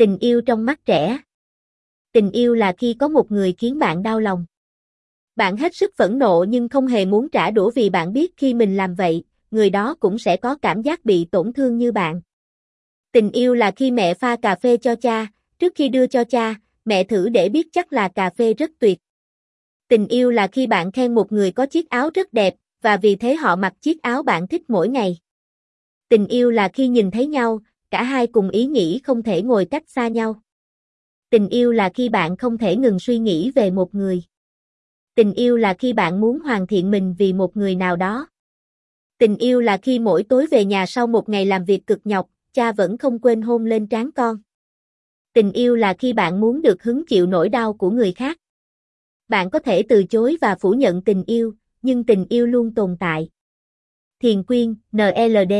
Tình yêu trong mắt trẻ. Tình yêu là khi có một người khiến bạn đau lòng. Bạn hết sức phẫn nộ nhưng không hề muốn trả đũa vì bạn biết khi mình làm vậy, người đó cũng sẽ có cảm giác bị tổn thương như bạn. Tình yêu là khi mẹ pha cà phê cho cha, trước khi đưa cho cha, mẹ thử để biết chắc là cà phê rất tuyệt. Tình yêu là khi bạn khen một người có chiếc áo rất đẹp, và vì thế họ mặc chiếc áo bạn thích mỗi ngày. Tình yêu là khi nhìn thấy nhau, cả hai cùng ý nghĩ không thể ngồi cách xa nhau. Tình yêu là khi bạn không thể ngừng suy nghĩ về một người. Tình yêu là khi bạn muốn hoàn thiện mình vì một người nào đó. Tình yêu là khi mỗi tối về nhà sau một ngày làm việc cực nhọc, cha vẫn không quên hôn lên trán con. Tình yêu là khi bạn muốn được hứng chịu nỗi đau của người khác. Bạn có thể từ chối và phủ nhận tình yêu, nhưng tình yêu luôn tồn tại. Thiền quyên, NLD